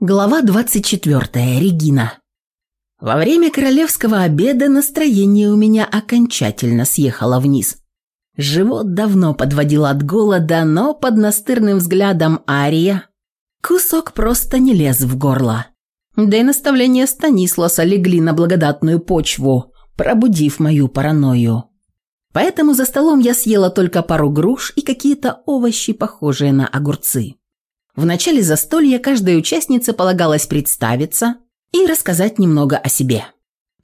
Глава 24. Регина. Во время королевского обеда настроение у меня окончательно съехало вниз. Живот давно подводил от голода, но под настырным взглядом Ария кусок просто не лез в горло. Да и наставления Станисласа легли на благодатную почву, пробудив мою паранойю. Поэтому за столом я съела только пару груш и какие-то овощи, похожие на огурцы. В начале застолья каждая участница полагалась представиться и рассказать немного о себе.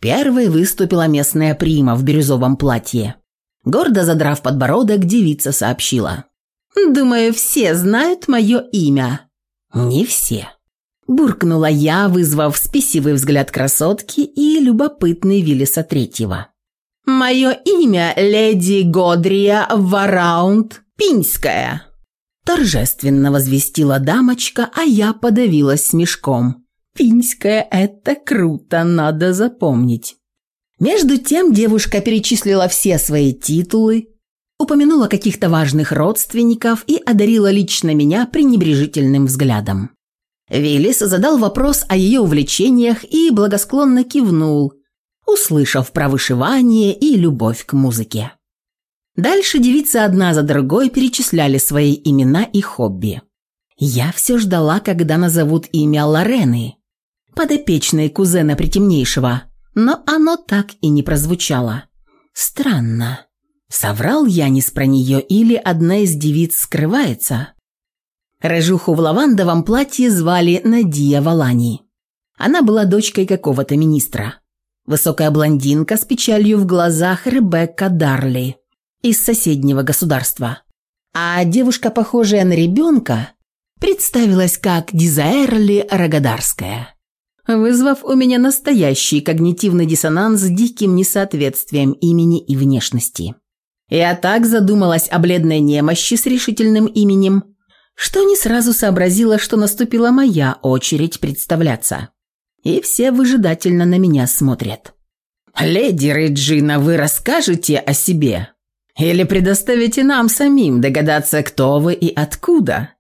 Первой выступила местная прима в бирюзовом платье. Гордо задрав подбородок, девица сообщила. «Думаю, все знают мое имя». «Не все», – буркнула я, вызвав спесивый взгляд красотки и любопытный Виллиса Третьего. «Мое имя леди Годрия Вараунд Пинская», Торжественно возвестила дамочка, а я подавилась смешком. «Пинская – это круто, надо запомнить». Между тем девушка перечислила все свои титулы, упомянула каких-то важных родственников и одарила лично меня пренебрежительным взглядом. Виллис задал вопрос о ее увлечениях и благосклонно кивнул, услышав про вышивание и любовь к музыке. Дальше девицы одна за другой перечисляли свои имена и хобби. Я все ждала, когда назовут имя Лорены, подопечной кузена притемнейшего, но оно так и не прозвучало. Странно. Соврал Янис про нее или одна из девиц скрывается? Рыжуху в лавандовом платье звали Надия Валани. Она была дочкой какого-то министра. Высокая блондинка с печалью в глазах Ребекка Дарли – из соседнего государства. А девушка, похожая на ребенка, представилась как Дизаэрли Рогодарская, вызвав у меня настоящий когнитивный диссонанс с диким несоответствием имени и внешности. Я так задумалась о бледной немощи с решительным именем, что не сразу сообразила, что наступила моя очередь представляться. И все выжидательно на меня смотрят. «Леди Реджина, вы расскажете о себе?» Или предоставите нам самим догадаться, кто вы и откуда?»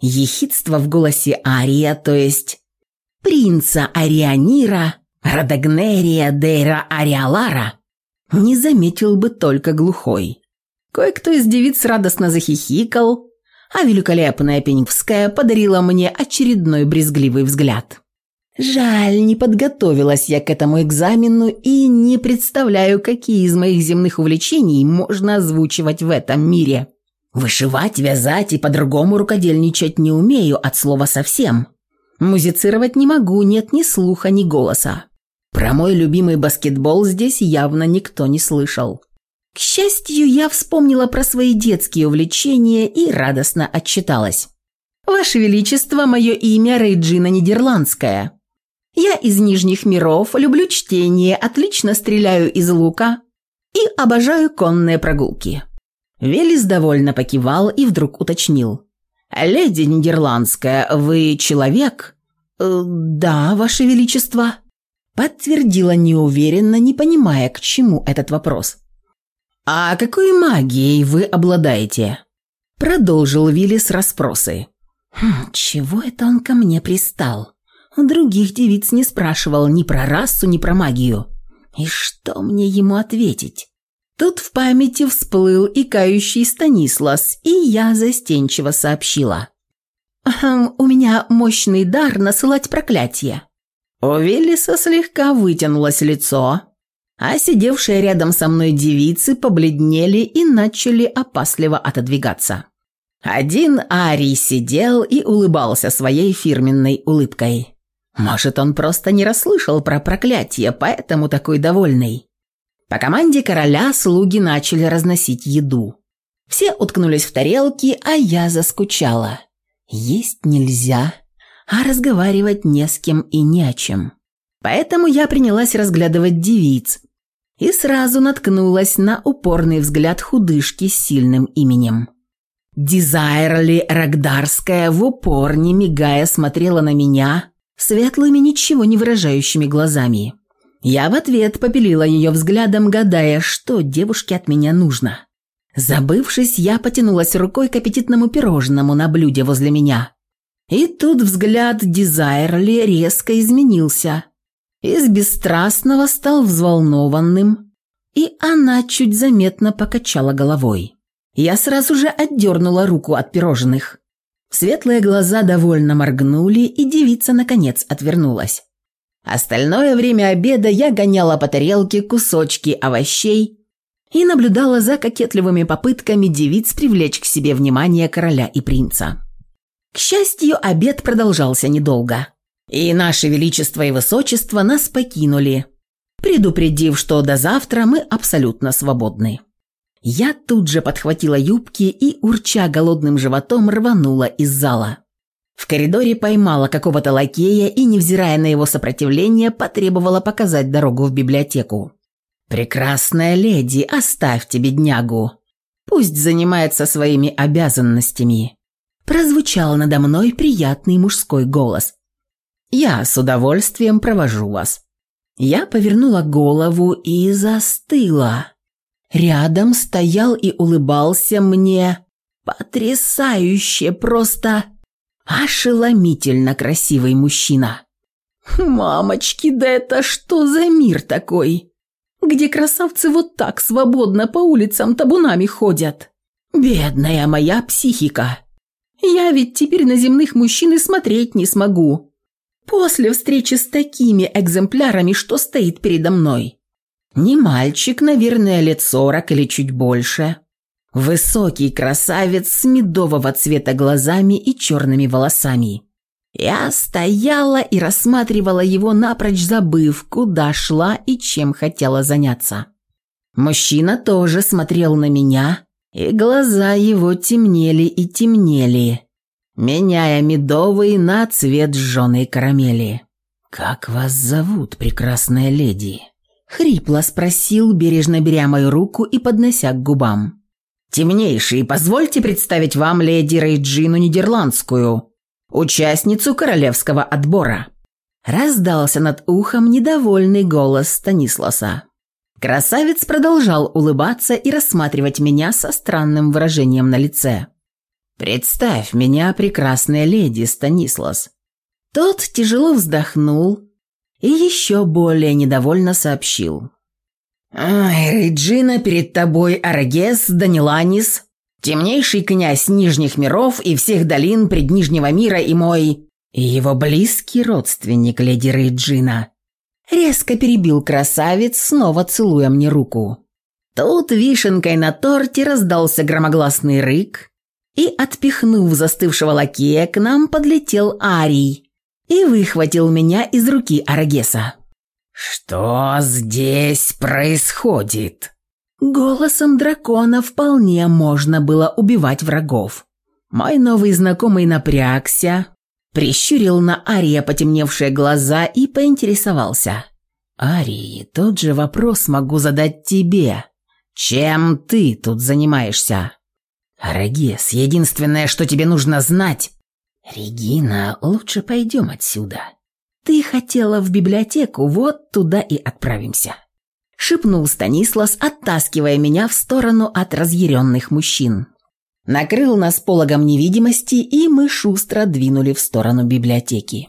Ехидство в голосе Ария, то есть принца Арианира, Радагнерия Дейра Ариалара, не заметил бы только глухой. Кое-кто из девиц радостно захихикал, а великолепная Пеневская подарила мне очередной брезгливый взгляд. Жаль, не подготовилась я к этому экзамену и не представляю, какие из моих земных увлечений можно озвучивать в этом мире. Вышивать, вязать и по-другому рукодельничать не умею от слова совсем. Музицировать не могу, нет ни слуха, ни голоса. Про мой любимый баскетбол здесь явно никто не слышал. К счастью, я вспомнила про свои детские увлечения и радостно отчиталась. «Ваше Величество, мое имя Рейджина Нидерландская. Я из нижних миров, люблю чтение, отлично стреляю из лука и обожаю конные прогулки». Велис довольно покивал и вдруг уточнил. «Леди Нидерландская, вы человек?» «Э, «Да, ваше величество», – подтвердила неуверенно, не понимая, к чему этот вопрос. «А какой магией вы обладаете?» – продолжил Вилли с расспросы. «Хм, «Чего это он ко мне пристал?» Других девиц не спрашивал ни про расу, ни про магию. И что мне ему ответить? Тут в памяти всплыл и кающий Станислас, и я застенчиво сообщила. «Хм, «У меня мощный дар насылать проклятие». У Велеса слегка вытянулось лицо, а сидевшие рядом со мной девицы побледнели и начали опасливо отодвигаться. Один Арий сидел и улыбался своей фирменной улыбкой. Может, он просто не расслышал про проклятие, поэтому такой довольный. По команде короля слуги начали разносить еду. Все уткнулись в тарелки, а я заскучала. Есть нельзя, а разговаривать не с кем и не о чем. Поэтому я принялась разглядывать девиц и сразу наткнулась на упорный взгляд худышки с сильным именем. Дизайрли Рагдарская в упор, не мигая, смотрела на меня – светлыми, ничего не выражающими глазами. Я в ответ попилила ее взглядом, гадая, что девушке от меня нужно. Забывшись, я потянулась рукой к аппетитному пирожному на блюде возле меня. И тут взгляд Дизайрли резко изменился. Из бесстрастного стал взволнованным, и она чуть заметно покачала головой. Я сразу же отдернула руку от пирожных. Светлые глаза довольно моргнули, и девица, наконец, отвернулась. Остальное время обеда я гоняла по тарелке кусочки овощей и наблюдала за кокетливыми попытками девиц привлечь к себе внимание короля и принца. К счастью, обед продолжался недолго. И наше величество и высочество нас покинули, предупредив, что до завтра мы абсолютно свободны. Я тут же подхватила юбки и, урча голодным животом, рванула из зала. В коридоре поймала какого-то лакея и, невзирая на его сопротивление, потребовала показать дорогу в библиотеку. «Прекрасная леди, оставьте беднягу. Пусть занимается своими обязанностями». Прозвучал надо мной приятный мужской голос. «Я с удовольствием провожу вас». Я повернула голову и застыла. Рядом стоял и улыбался мне. Потрясающе просто! Ошеломительно красивый мужчина. «Мамочки, да это что за мир такой? Где красавцы вот так свободно по улицам табунами ходят? Бедная моя психика! Я ведь теперь на земных мужчин и смотреть не смогу. После встречи с такими экземплярами, что стоит передо мной». Не мальчик, наверное, лет сорок или чуть больше. Высокий красавец с медового цвета глазами и черными волосами. Я стояла и рассматривала его напрочь, забыв, куда шла и чем хотела заняться. Мужчина тоже смотрел на меня, и глаза его темнели и темнели, меняя медовый на цвет жженой карамели. «Как вас зовут, прекрасная леди?» Хрипло спросил, бережно беря мою руку и поднося к губам. «Темнейший, позвольте представить вам леди Рейджину Нидерландскую, участницу королевского отбора». Раздался над ухом недовольный голос Станисласа. Красавец продолжал улыбаться и рассматривать меня со странным выражением на лице. «Представь меня, прекрасная леди Станислас». Тот тяжело вздохнул, и еще более недовольно сообщил. «Ай, Реджина, перед тобой Аргес, Даниланис, темнейший князь Нижних миров и всех долин преднижнего мира и мой...» и его близкий родственник, леди Реджина. Резко перебил красавец, снова целуя мне руку. Тут вишенкой на торте раздался громогласный рык, и, отпихнув застывшего лакея, к нам подлетел Арий, и выхватил меня из руки Арагеса. «Что здесь происходит?» Голосом дракона вполне можно было убивать врагов. Мой новый знакомый напрягся, прищурил на Ария потемневшие глаза и поинтересовался. «Арии, тот же вопрос могу задать тебе. Чем ты тут занимаешься?» «Арагес, единственное, что тебе нужно знать, «Регина, лучше пойдем отсюда. Ты хотела в библиотеку, вот туда и отправимся», — шепнул Станислас, оттаскивая меня в сторону от разъяренных мужчин. Накрыл нас пологом невидимости, и мы шустро двинули в сторону библиотеки.